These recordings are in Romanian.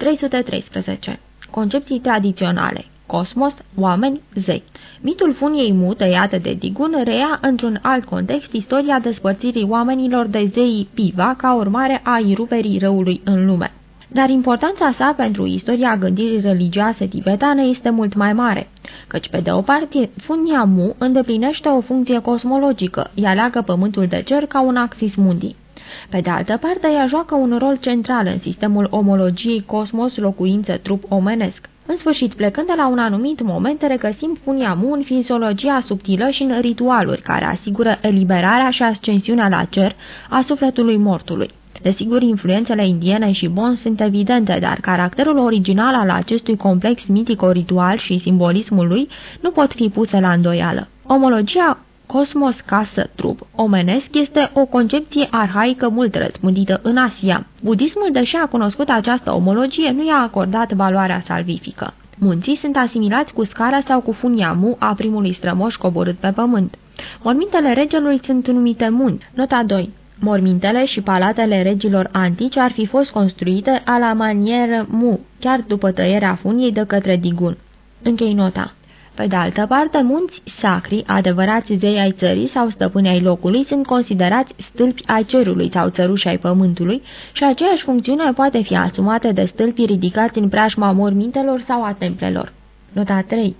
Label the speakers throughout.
Speaker 1: 313. Concepții tradiționale Cosmos, oameni, zei Mitul funiei mu, tăiată de Digun, rea într-un alt context istoria despărțirii oamenilor de zeii Piva ca urmare a iruperii răului în lume. Dar importanța sa pentru istoria gândirii religioase tibetane este mult mai mare, căci pe de o parte Funia Mu îndeplinește o funcție cosmologică, ea leagă pământul de cer ca un axis mundi. Pe de altă parte, ea joacă un rol central în sistemul omologiei cosmos-locuință-trup omenesc. În sfârșit, plecând de la un anumit moment, regăsim Funia Mu în fiziologia subtilă și în ritualuri care asigură eliberarea și ascensiunea la cer a sufletului mortului. Desigur, influențele indiene și bon sunt evidente, dar caracterul original al acestui complex mitico-ritual și simbolismul lui nu pot fi puse la îndoială. Omologia cosmos casă trup omenesc este o concepție arhaică mult răspândită în Asia. Budismul, deși a cunoscut această omologie, nu i-a acordat valoarea salvifică. Munții sunt asimilați cu scara sau cu funiamu a primului strămoș coborât pe pământ. Mormintele regelui sunt numite munți. Nota 2. Mormintele și palatele regilor antici ar fi fost construite a la manieră mu, chiar după tăierea funiei de către Digun. Închei nota. Pe de altă parte, munți sacri, adevărați zei ai țării sau stăpâni ai locului, sunt considerați stâlpi ai cerului sau țăruși ai pământului și aceeași funcțiune poate fi asumată de stâlpi ridicați în preajma mormintelor sau a templelor. Nota 3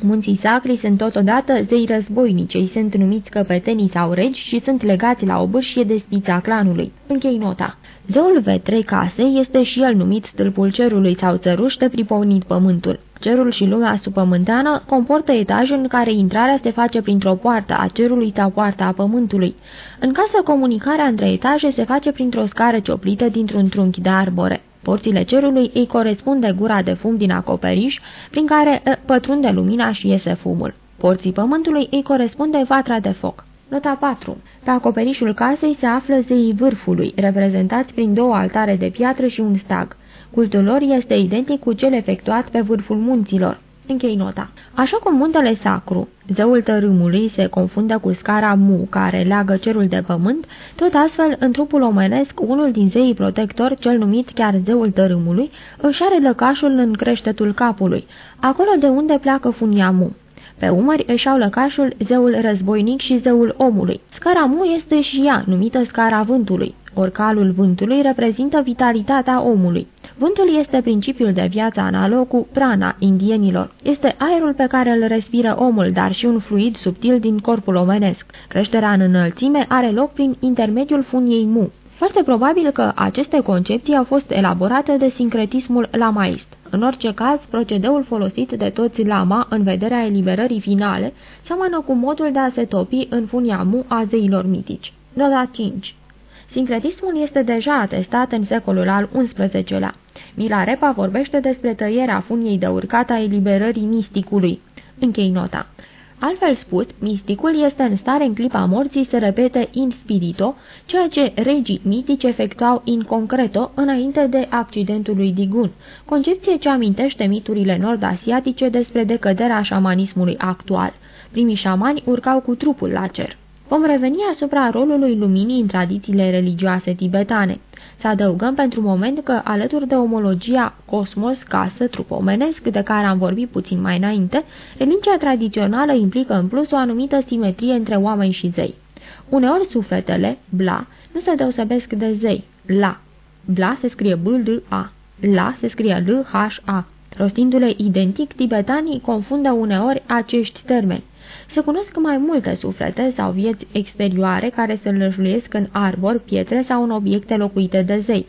Speaker 1: Munții sacri sunt totodată zei războinici, ei sunt numiți căpetenii sau regi și sunt legați la o bârșie de spița clanului. Închei nota. Zeul V3 case este și el numit stâlpul cerului sau țăruș de pripovnit pământul. Cerul și lumea supământeană comportă etaje în care intrarea se face printr-o poartă a cerului sau poarta a pământului. În casă, comunicarea între etaje se face printr-o scară cioplită dintr-un trunchi de arbore. Porțile cerului îi corespunde gura de fum din acoperiș, prin care eh, pătrunde lumina și iese fumul. Porții pământului îi corespunde vatra de foc. Nota 4. Pe acoperișul casei se află zeii vârfului, reprezentați prin două altare de piatră și un stag. Cultul lor este identic cu cel efectuat pe vârful munților. Închei nota. Așa cum muntele sacru, zeul tărâmului se confundă cu scara Mu, care leagă cerul de pământ, tot astfel, în trupul omenesc, unul din zeii protectori, cel numit chiar zeul tărâmului, își are lăcașul în creștetul capului, acolo de unde pleacă funia Mu. Pe umări își au lăcașul zeul războinic și zeul omului. Scara Mu este și ea, numită scara vântului. Orcalul vântului reprezintă vitalitatea omului. Vântul este principiul de viață analog cu prana indienilor. Este aerul pe care îl respiră omul, dar și un fluid subtil din corpul omenesc. Creșterea în înălțime are loc prin intermediul funiei mu. Foarte probabil că aceste concepții au fost elaborate de sincretismul lamaist. În orice caz, procedeul folosit de toți lama în vederea eliberării finale seamănă cu modul de a se topi în funia mu a zeilor mitici. Nota 5 Sincretismul este deja atestat în secolul al XI-lea. Milarepa vorbește despre tăierea funiei de urcat a eliberării misticului. Închei nota. Altfel spus, misticul este în stare în clipa morții să repete in spirito, ceea ce regii mitici efectuau in concreto înainte de accidentul lui Digun, concepție ce amintește miturile nord-asiatice despre decăderea șamanismului actual. Primii șamani urcau cu trupul la cer. Vom reveni asupra rolului luminii în tradițiile religioase tibetane. Să adăugăm pentru moment că, alături de omologia cosmos, casă, trup omenesc, de care am vorbit puțin mai înainte, religia tradițională implică în plus o anumită simetrie între oameni și zei. Uneori sufletele, bla, nu se deosebesc de zei, la. Bla se scrie B-L-A, la se scrie L-H-A. Rostindu-le identic, tibetanii confundă uneori acești termeni. Se cunosc mai multe suflete sau vieți exterioare care se lăjuiesc în arbori, pietre sau în obiecte locuite de zei.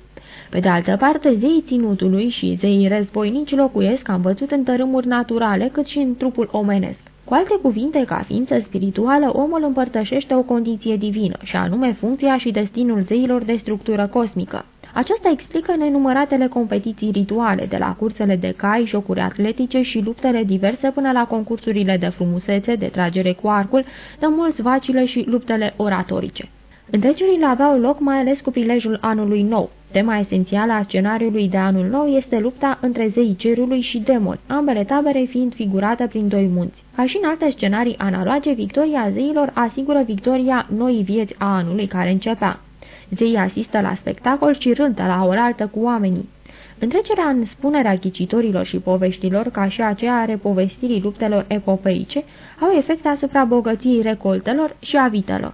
Speaker 1: Pe de altă parte, zeii ținutului și zeii războinici locuiesc, am văzut, în tărâmuri naturale, cât și în trupul omenesc. Cu alte cuvinte, ca ființă spirituală, omul împărtășește o condiție divină, și anume funcția și destinul zeilor de structură cosmică. Aceasta explică nenumăratele competiții rituale, de la cursele de cai, jocuri atletice și luptele diverse până la concursurile de frumusețe, de tragere cu arcul, de mulți vacile și luptele oratorice. Întrecerile aveau loc mai ales cu prilejul anului nou. Tema esențială a scenariului de anul nou este lupta între zeii cerului și demoni, ambele tabere fiind figurate prin doi munți. Ca și în alte scenarii analoge, victoria zeilor asigură victoria noii vieți a anului care începea. Zeii asistă la spectacol și rând la oaltă cu oamenii. Întrecerea în spunerea ghicitorilor și poveștilor, ca și aceea a repovestirii luptelor epopeice, au efect asupra bogăției recoltelor și a vitelor.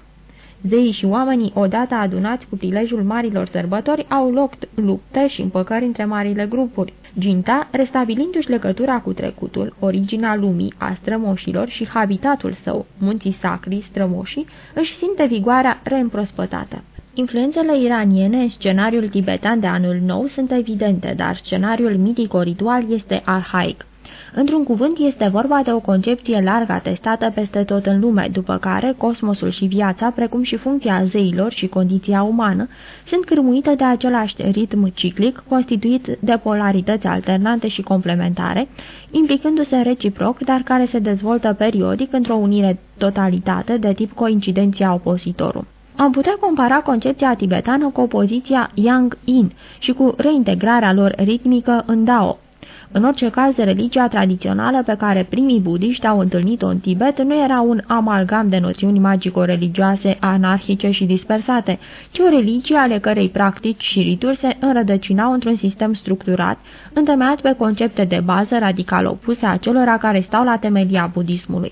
Speaker 1: Zeii și oamenii, odată adunați cu prilejul marilor sărbători, au loc lupte și împăcări între marile grupuri. Ginta, restabilindu-și legătura cu trecutul, originea lumii, a strămoșilor și habitatul său, munții sacri, strămoșii, își simte vigoarea reîmprospătată. Influențele iraniene în scenariul tibetan de anul nou sunt evidente, dar scenariul mitico-ritual este arhaic. Într-un cuvânt, este vorba de o concepție larg atestată peste tot în lume, după care cosmosul și viața, precum și funcția zeilor și condiția umană, sunt cârmuite de același ritm ciclic, constituit de polarități alternante și complementare, implicându-se reciproc, dar care se dezvoltă periodic într-o unire totalitate de tip coincidenția opozitorum. Am putea compara concepția tibetană cu opoziția Yang-In și cu reintegrarea lor ritmică în Dao, în orice caz, religia tradițională pe care primii budiști au întâlnit-o în Tibet nu era un amalgam de noțiuni magico-religioase, anarhice și dispersate, ci o religie ale cărei practici și rituri se înrădăcinau într-un sistem structurat, întemeiat pe concepte de bază radical opuse acelora care stau la temelia budismului.